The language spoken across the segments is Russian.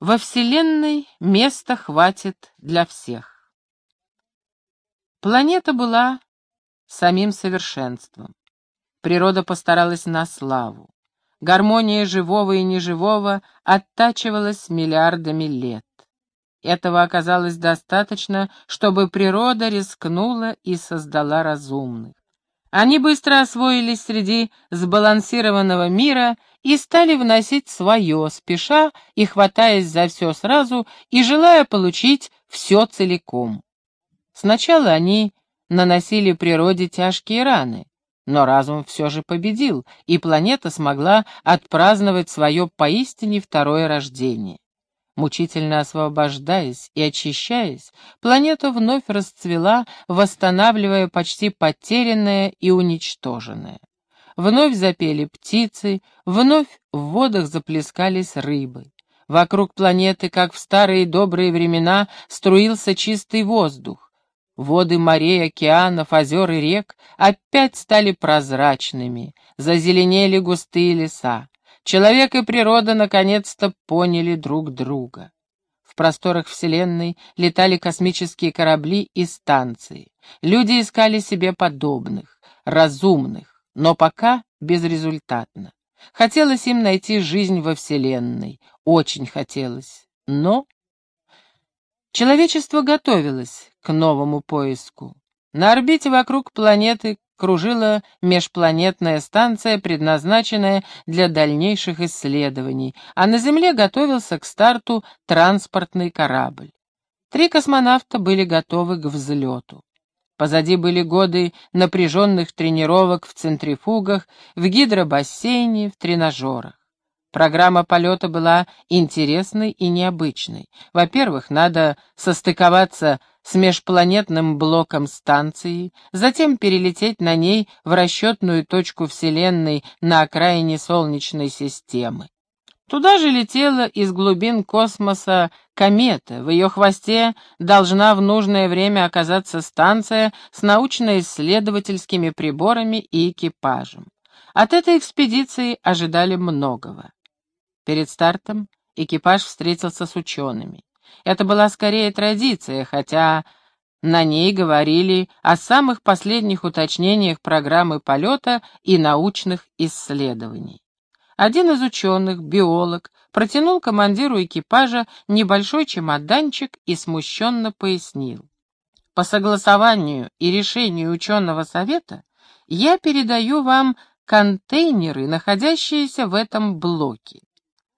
Во Вселенной места хватит для всех. Планета была самим совершенством. Природа постаралась на славу. Гармония живого и неживого оттачивалась миллиардами лет. Этого оказалось достаточно, чтобы природа рискнула и создала разумных. Они быстро освоились среди сбалансированного мира и стали вносить свое, спеша и хватаясь за все сразу и желая получить все целиком. Сначала они наносили природе тяжкие раны, но разум все же победил, и планета смогла отпраздновать свое поистине второе рождение. Мучительно освобождаясь и очищаясь, планета вновь расцвела, восстанавливая почти потерянное и уничтоженное. Вновь запели птицы, вновь в водах заплескались рыбы. Вокруг планеты, как в старые добрые времена, струился чистый воздух. Воды морей, океанов, озер и рек опять стали прозрачными, зазеленели густые леса. Человек и природа наконец-то поняли друг друга. В просторах Вселенной летали космические корабли и станции. Люди искали себе подобных, разумных, но пока безрезультатно. Хотелось им найти жизнь во Вселенной, очень хотелось, но... Человечество готовилось к новому поиску. На орбите вокруг планеты кружила межпланетная станция, предназначенная для дальнейших исследований, а на Земле готовился к старту транспортный корабль. Три космонавта были готовы к взлету. Позади были годы напряженных тренировок в центрифугах, в гидробассейне, в тренажерах. Программа полета была интересной и необычной. Во-первых, надо состыковаться с межпланетным блоком станции, затем перелететь на ней в расчетную точку Вселенной на окраине Солнечной системы. Туда же летела из глубин космоса комета. В ее хвосте должна в нужное время оказаться станция с научно-исследовательскими приборами и экипажем. От этой экспедиции ожидали многого. Перед стартом экипаж встретился с учеными. Это была скорее традиция, хотя на ней говорили о самых последних уточнениях программы полета и научных исследований. Один из ученых, биолог, протянул командиру экипажа небольшой чемоданчик и смущенно пояснил. По согласованию и решению ученого совета я передаю вам контейнеры, находящиеся в этом блоке.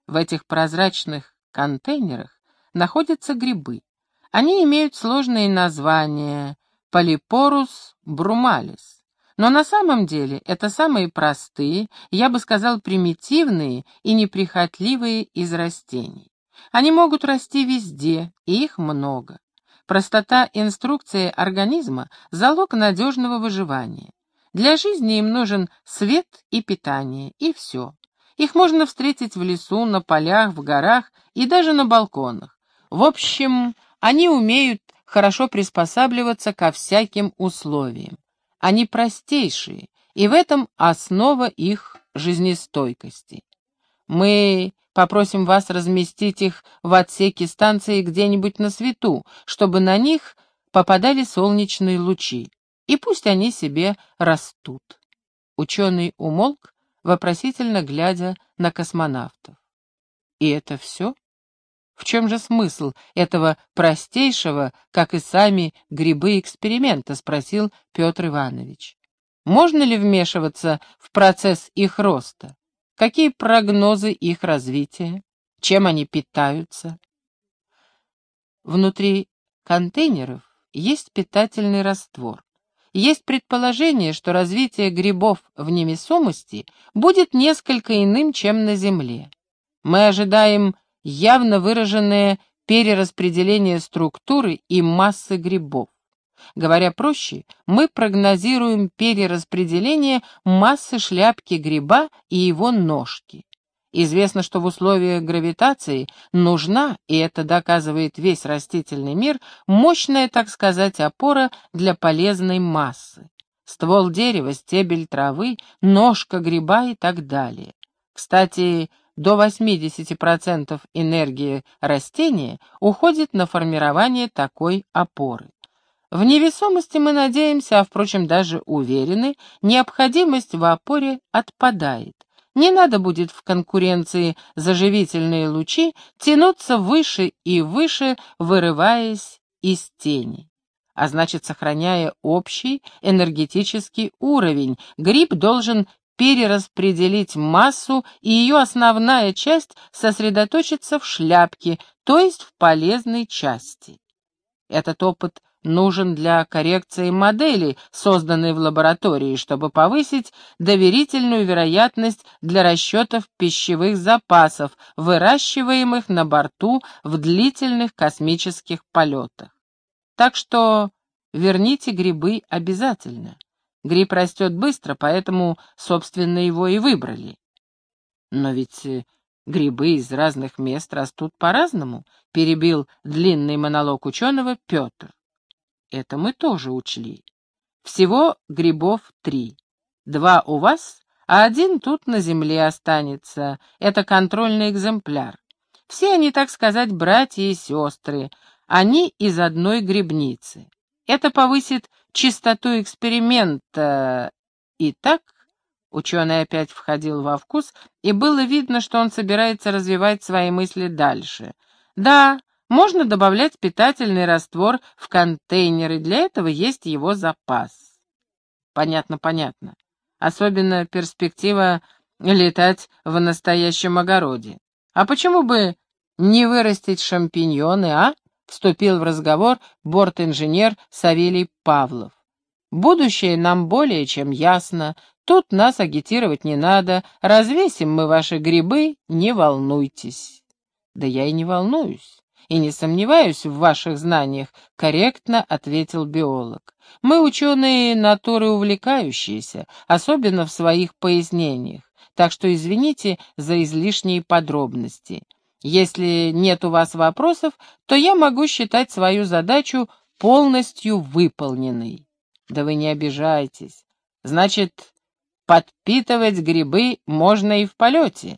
В этих прозрачных контейнерах находятся грибы. Они имеют сложные названия Полипорус брумалис. Но на самом деле это самые простые, я бы сказал, примитивные и неприхотливые из растений. Они могут расти везде, и их много. Простота инструкции организма — залог надежного выживания. Для жизни им нужен свет и питание, и все. Их можно встретить в лесу, на полях, в горах и даже на балконах. В общем, они умеют хорошо приспосабливаться ко всяким условиям. Они простейшие, и в этом основа их жизнестойкости. Мы попросим вас разместить их в отсеке станции где-нибудь на свету, чтобы на них попадали солнечные лучи, и пусть они себе растут. Ученый умолк, вопросительно глядя на космонавтов. И это все? В чем же смысл этого простейшего, как и сами грибы эксперимента, спросил Петр Иванович. Можно ли вмешиваться в процесс их роста? Какие прогнозы их развития? Чем они питаются? Внутри контейнеров есть питательный раствор. Есть предположение, что развитие грибов в невесомости будет несколько иным, чем на Земле. Мы ожидаем явно выраженное перераспределение структуры и массы грибов. Говоря проще, мы прогнозируем перераспределение массы шляпки гриба и его ножки. Известно, что в условиях гравитации нужна, и это доказывает весь растительный мир, мощная, так сказать, опора для полезной массы. Ствол дерева, стебель травы, ножка гриба и так далее. Кстати, до 80% энергии растения уходит на формирование такой опоры. В невесомости мы надеемся, а впрочем даже уверены, необходимость в опоре отпадает. Не надо будет в конкуренции за живительные лучи тянуться выше и выше, вырываясь из тени. А значит, сохраняя общий энергетический уровень, гриб должен перераспределить массу, и ее основная часть сосредоточится в шляпке, то есть в полезной части. Этот опыт нужен для коррекции модели, созданной в лаборатории, чтобы повысить доверительную вероятность для расчетов пищевых запасов, выращиваемых на борту в длительных космических полетах. Так что верните грибы обязательно. Гриб растет быстро, поэтому, собственно, его и выбрали. Но ведь э, грибы из разных мест растут по-разному, перебил длинный монолог ученого Петр. Это мы тоже учли. Всего грибов три. Два у вас, а один тут на земле останется. Это контрольный экземпляр. Все они, так сказать, братья и сестры. Они из одной грибницы. Это повысит чистоту эксперимента. И так ученый опять входил во вкус, и было видно, что он собирается развивать свои мысли дальше. Да, можно добавлять питательный раствор в контейнеры, для этого есть его запас. Понятно, понятно. Особенно перспектива летать в настоящем огороде. А почему бы не вырастить шампиньоны, а? Вступил в разговор борт-инженер Савелий Павлов. Будущее нам более чем ясно. Тут нас агитировать не надо. Развесим мы ваши грибы, не волнуйтесь. Да я и не волнуюсь и не сомневаюсь в ваших знаниях», — корректно ответил биолог. «Мы ученые натуры увлекающиеся, особенно в своих пояснениях, так что извините за излишние подробности. Если нет у вас вопросов, то я могу считать свою задачу полностью выполненной». «Да вы не обижайтесь. Значит, подпитывать грибы можно и в полете.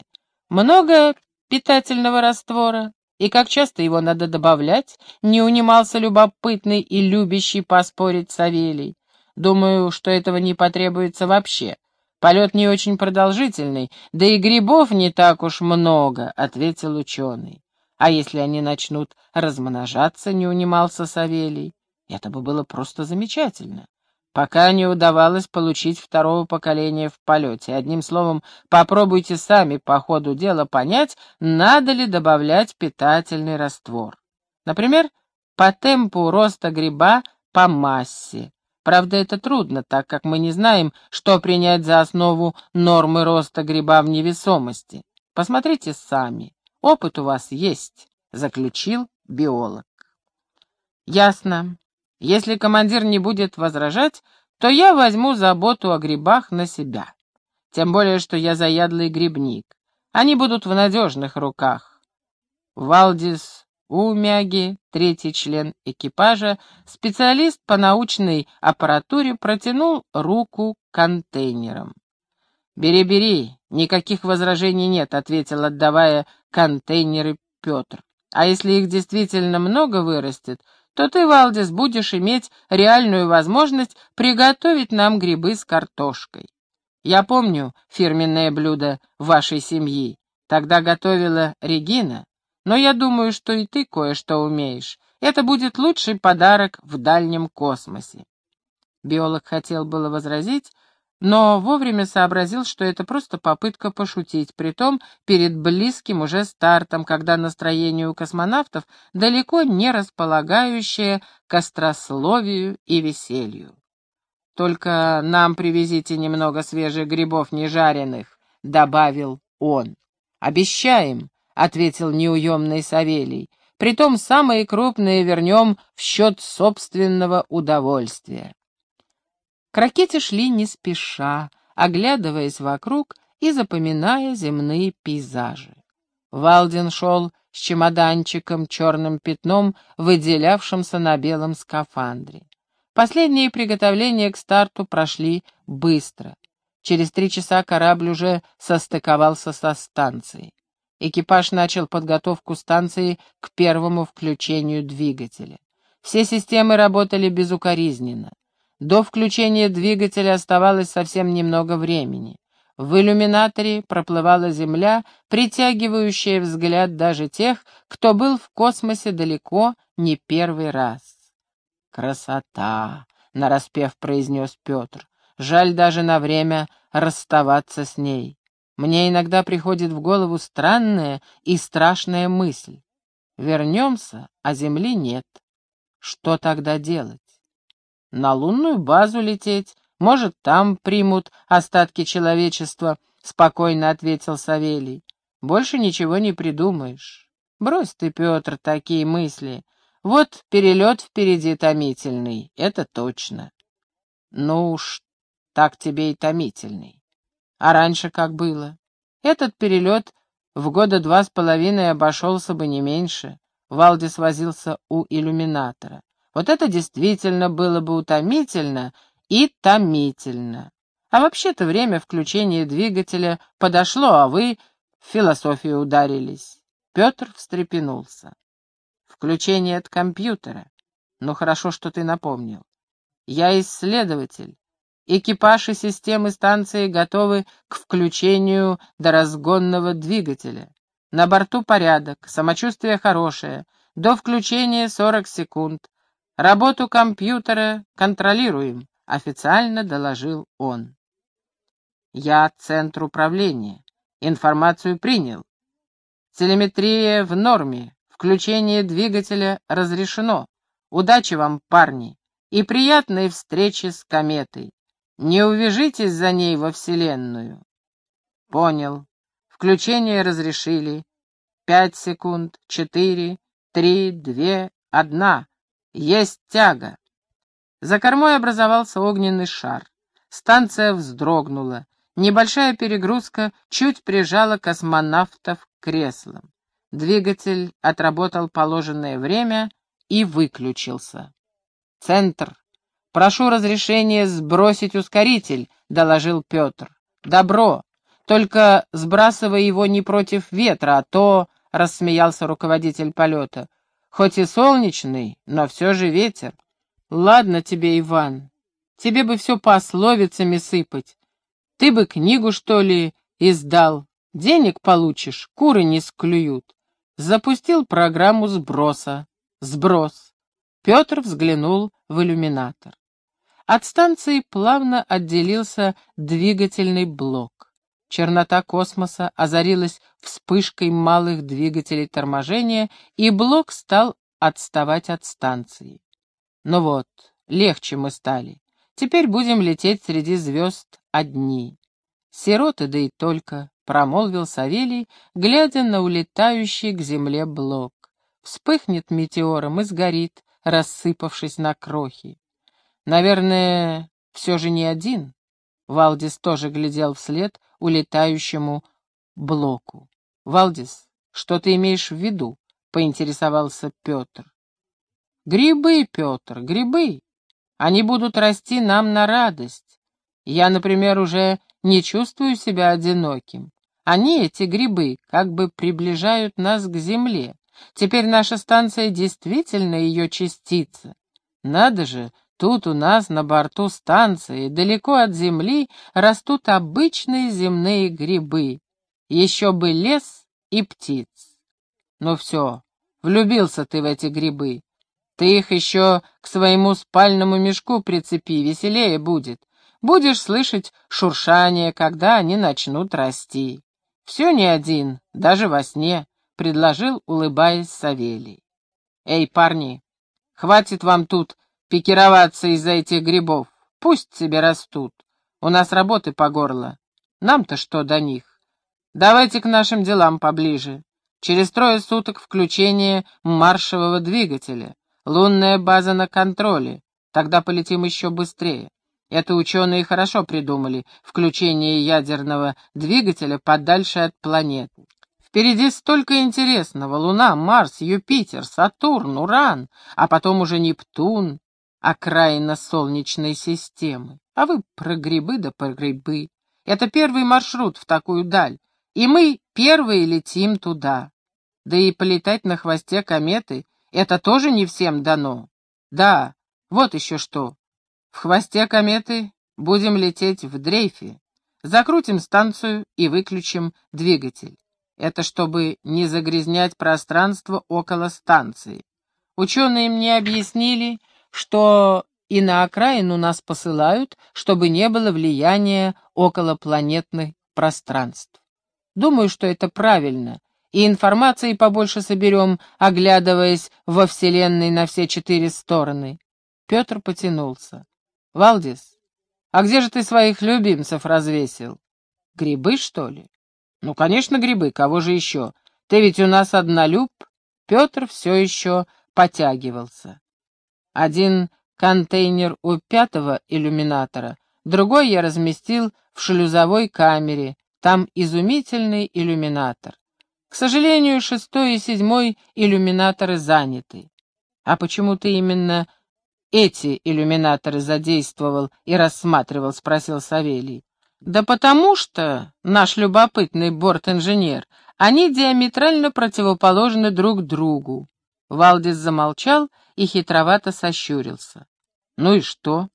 Много питательного раствора?» И как часто его надо добавлять, не унимался любопытный и любящий поспорить Савелий. Думаю, что этого не потребуется вообще. Полет не очень продолжительный, да и грибов не так уж много, — ответил ученый. А если они начнут размножаться, не унимался Савелий, это бы было просто замечательно пока не удавалось получить второго поколения в полете. Одним словом, попробуйте сами по ходу дела понять, надо ли добавлять питательный раствор. Например, по темпу роста гриба по массе. Правда, это трудно, так как мы не знаем, что принять за основу нормы роста гриба в невесомости. Посмотрите сами. Опыт у вас есть, заключил биолог. Ясно. Если командир не будет возражать, то я возьму заботу о грибах на себя. Тем более, что я заядлый грибник. Они будут в надежных руках. Валдис Умяги, третий член экипажа, специалист по научной аппаратуре, протянул руку к контейнерам. «Бери, бери, никаких возражений нет», — ответил, отдавая контейнеры Петр. «А если их действительно много вырастет, то ты, Валдис, будешь иметь реальную возможность приготовить нам грибы с картошкой. Я помню фирменное блюдо вашей семьи. Тогда готовила Регина, но я думаю, что и ты кое-что умеешь. Это будет лучший подарок в дальнем космосе. Биолог хотел было возразить, но вовремя сообразил, что это просто попытка пошутить, притом перед близким уже стартом, когда настроение у космонавтов далеко не располагающее к острословию и веселью. «Только нам привезите немного свежих грибов нежаренных», — добавил он. «Обещаем», — ответил неуемный Савелий, «притом самые крупные вернем в счет собственного удовольствия». К ракете шли не спеша, оглядываясь вокруг и запоминая земные пейзажи. Валдин шел с чемоданчиком, черным пятном, выделявшимся на белом скафандре. Последние приготовления к старту прошли быстро. Через три часа корабль уже состыковался со станцией. Экипаж начал подготовку станции к первому включению двигателя. Все системы работали безукоризненно. До включения двигателя оставалось совсем немного времени. В иллюминаторе проплывала Земля, притягивающая взгляд даже тех, кто был в космосе далеко не первый раз. «Красота!» — нараспев произнес Петр. «Жаль даже на время расставаться с ней. Мне иногда приходит в голову странная и страшная мысль. Вернемся, а Земли нет. Что тогда делать? На лунную базу лететь, может, там примут остатки человечества, — спокойно ответил Савелий. Больше ничего не придумаешь. Брось ты, Петр, такие мысли. Вот перелет впереди томительный, это точно. Ну уж, так тебе и томительный. А раньше как было? Этот перелет в года два с половиной обошелся бы не меньше. Валдис возился у иллюминатора. Вот это действительно было бы утомительно и томительно. А вообще-то время включения двигателя подошло, а вы в философию ударились. Петр встрепенулся. Включение от компьютера. Ну хорошо, что ты напомнил. Я исследователь. Экипаж и системы станции готовы к включению до разгонного двигателя. На борту порядок, самочувствие хорошее. До включения 40 секунд. Работу компьютера контролируем официально доложил он. Я центр управления. Информацию принял. Телеметрия в норме. Включение двигателя разрешено. Удачи вам, парни, и приятной встречи с кометой. Не увяжитесь за ней во Вселенную. Понял. Включение разрешили. Пять секунд, четыре, три, две, одна. Есть тяга. За кормой образовался огненный шар. Станция вздрогнула. Небольшая перегрузка чуть прижала космонавтов к креслам. Двигатель отработал положенное время и выключился. «Центр. Прошу разрешения сбросить ускоритель», — доложил Петр. «Добро. Только сбрасывай его не против ветра, а то...» — рассмеялся руководитель полета. «Хоть и солнечный, но все же ветер. Ладно тебе, Иван, тебе бы все пословицами сыпать. Ты бы книгу, что ли, издал. Денег получишь, куры не склюют. Запустил программу сброса. Сброс. Петр взглянул в иллюминатор. От станции плавно отделился двигательный блок. Чернота космоса озарилась вспышкой малых двигателей торможения, и блок стал отставать от станции. Ну вот, легче мы стали. Теперь будем лететь среди звезд одни. Сироты, да и только, — промолвил Савелий, глядя на улетающий к земле блок. Вспыхнет метеором и сгорит, рассыпавшись на крохи. Наверное, все же не один. Валдис тоже глядел вслед улетающему блоку. «Валдис, что ты имеешь в виду?» — поинтересовался Петр. Грибы, Петр, грибы. Они будут расти нам на радость. Я, например, уже не чувствую себя одиноким. Они, эти грибы, как бы приближают нас к земле. Теперь наша станция действительно ее частица. Надо же, тут у нас на борту станции, далеко от земли, растут обычные земные грибы. Еще бы лес и птиц. Ну все, влюбился ты в эти грибы. Ты их еще к своему спальному мешку прицепи, веселее будет. Будешь слышать шуршание, когда они начнут расти. Все не один, даже во сне, — предложил, улыбаясь Савелий. Эй, парни, хватит вам тут пикироваться из-за этих грибов. Пусть себе растут. У нас работы по горло. Нам-то что до них? Давайте к нашим делам поближе. Через трое суток включение маршевого двигателя. Лунная база на контроле. Тогда полетим еще быстрее. Это ученые хорошо придумали, включение ядерного двигателя подальше от планеты. Впереди столько интересного. Луна, Марс, Юпитер, Сатурн, Уран, а потом уже Нептун, окраина Солнечной системы. А вы про грибы да про грибы. Это первый маршрут в такую даль. и мы первые летим туда. Да и полетать на хвосте кометы — это тоже не всем дано. Да, вот еще что. В хвосте кометы будем лететь в дрейфе. Закрутим станцию и выключим двигатель. Это чтобы не загрязнять пространство около станции. Ученые мне объяснили, что и на окраину нас посылают, чтобы не было влияния околопланетных пространств. Думаю, что это правильно, и информации побольше соберем, оглядываясь во Вселенной на все четыре стороны. Петр потянулся. «Валдис, а где же ты своих любимцев развесил? Грибы, что ли?» «Ну, конечно, грибы, кого же еще? Ты ведь у нас однолюб». Петр все еще потягивался. Один контейнер у пятого иллюминатора, другой я разместил в шлюзовой камере, там изумительный иллюминатор. К сожалению, шестой и седьмой иллюминаторы заняты. А почему ты именно эти иллюминаторы задействовал и рассматривал, спросил Савелий. Да потому что, наш любопытный борт-инженер, они диаметрально противоположны друг другу. Валдис замолчал и хитровато сощурился. Ну и что?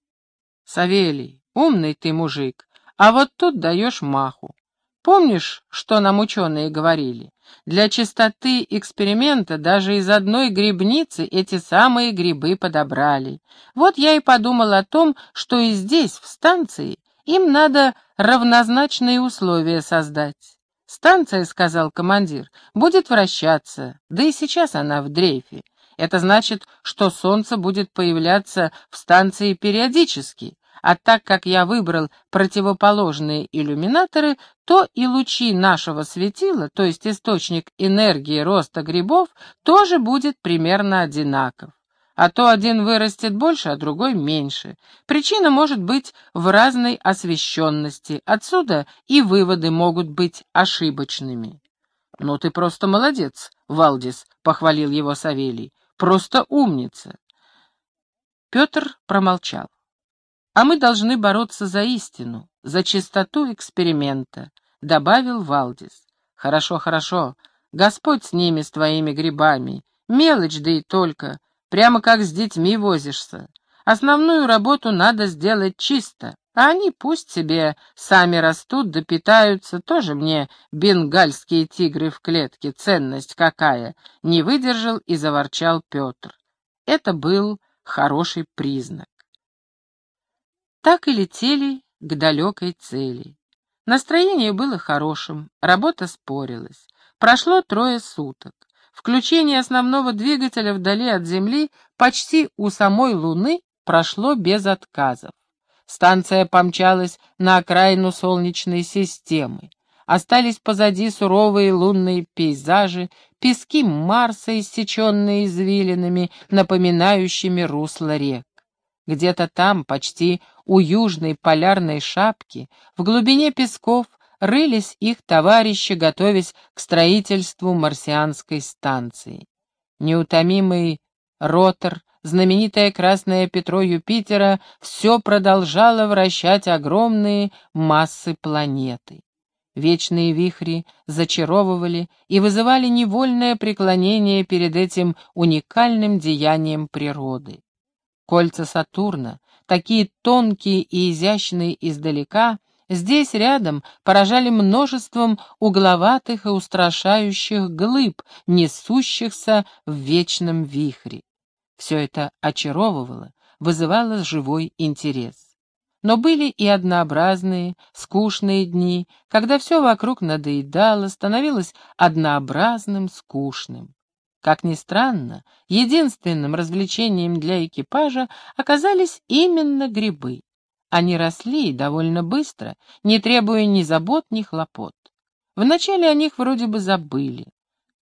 Савелий, умный ты мужик, а вот тут даешь маху. Помнишь, что нам ученые говорили? Для чистоты эксперимента даже из одной грибницы эти самые грибы подобрали. Вот я и подумал о том, что и здесь, в станции, им надо равнозначные условия создать. Станция, сказал командир, будет вращаться, да и сейчас она в дрейфе. Это значит, что солнце будет появляться в станции периодически, а так как я выбрал противоположные иллюминаторы, то и лучи нашего светила, то есть источник энергии роста грибов, тоже будет примерно одинаков. А то один вырастет больше, а другой меньше. Причина может быть в разной освещенности, отсюда и выводы могут быть ошибочными. «Ну ты просто молодец, Валдис», — похвалил его Савелий. «Просто умница». Петр промолчал. А мы должны бороться за истину, за чистоту эксперимента, — добавил Валдис. Хорошо, хорошо. Господь с ними, с твоими грибами. Мелочь, да и только. Прямо как с детьми возишься. Основную работу надо сделать чисто, а они пусть себе сами растут да питаются. Тоже мне бенгальские тигры в клетке, ценность какая. Не выдержал и заворчал Петр. Это был хороший признак так и летели к далекой цели. Настроение было хорошим, работа спорилась. Прошло трое суток. Включение основного двигателя вдали от Земли почти у самой Луны прошло без отказов. Станция помчалась на окраину Солнечной системы. Остались позади суровые лунные пейзажи, пески Марса, иссеченные извилинами, напоминающими русло рек. Где-то там, почти у южной полярной шапки, в глубине песков, рылись их товарищи, готовясь к строительству марсианской станции. Неутомимый ротор, знаменитое красное Петро Юпитера, все продолжало вращать огромные массы планеты. Вечные вихри зачаровывали и вызывали невольное преклонение перед этим уникальным деянием природы. Кольца Сатурна, такие тонкие и изящные издалека, здесь рядом поражали множеством угловатых и устрашающих глыб, несущихся в вечном вихре. Все это очаровывало, вызывало живой интерес. Но были и однообразные, скучные дни, когда все вокруг надоедало, становилось однообразным, скучным. Как ни странно, единственным развлечением для экипажа оказались именно грибы. Они росли довольно быстро, не требуя ни забот, ни хлопот. Вначале о них вроде бы забыли.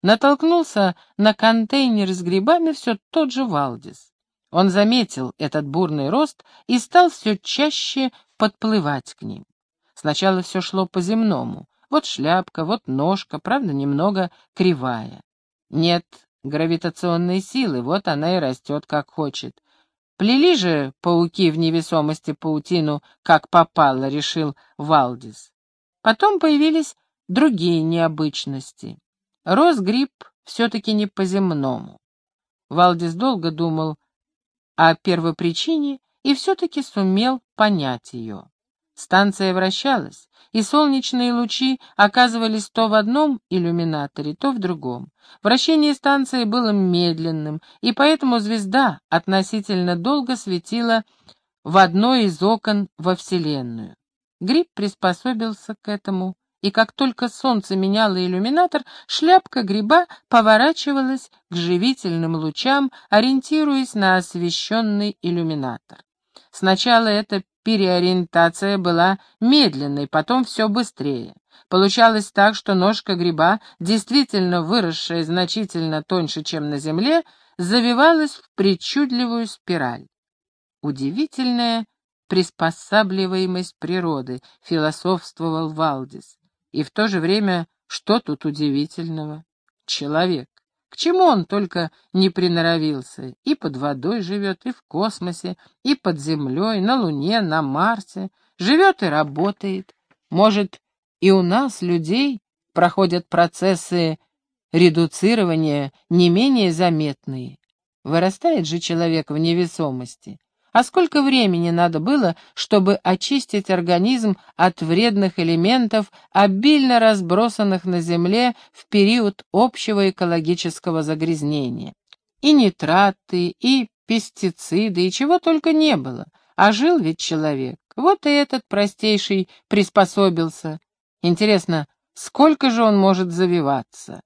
Натолкнулся на контейнер с грибами все тот же Валдис. Он заметил этот бурный рост и стал все чаще подплывать к ним. Сначала все шло по-земному. Вот шляпка, вот ножка, правда, немного кривая. Нет гравитационной силы, вот она и растет как хочет. Плели же пауки в невесомости паутину, как попало, решил Валдис. Потом появились другие необычности. Рос гриб все-таки не по-земному. Валдис долго думал о первопричине и все-таки сумел понять ее. Станция вращалась, и солнечные лучи оказывались то в одном иллюминаторе, то в другом. Вращение станции было медленным, и поэтому звезда относительно долго светила в одно из окон во Вселенную. Гриб приспособился к этому, и как только солнце меняло иллюминатор, шляпка гриба поворачивалась к живительным лучам, ориентируясь на освещенный иллюминатор. Сначала эта переориентация была медленной, потом все быстрее. Получалось так, что ножка гриба, действительно выросшая значительно тоньше, чем на земле, завивалась в причудливую спираль. Удивительная приспосабливаемость природы, философствовал Валдис. И в то же время, что тут удивительного? Человек. К чему он только не приноровился? И под водой живет, и в космосе, и под землей, на Луне, на Марсе. Живет и работает. Может, и у нас, людей, проходят процессы редуцирования не менее заметные. Вырастает же человек в невесомости. А сколько времени надо было, чтобы очистить организм от вредных элементов, обильно разбросанных на Земле в период общего экологического загрязнения? И нитраты, и пестициды, и чего только не было. А жил ведь человек. Вот и этот простейший приспособился. Интересно, сколько же он может завиваться?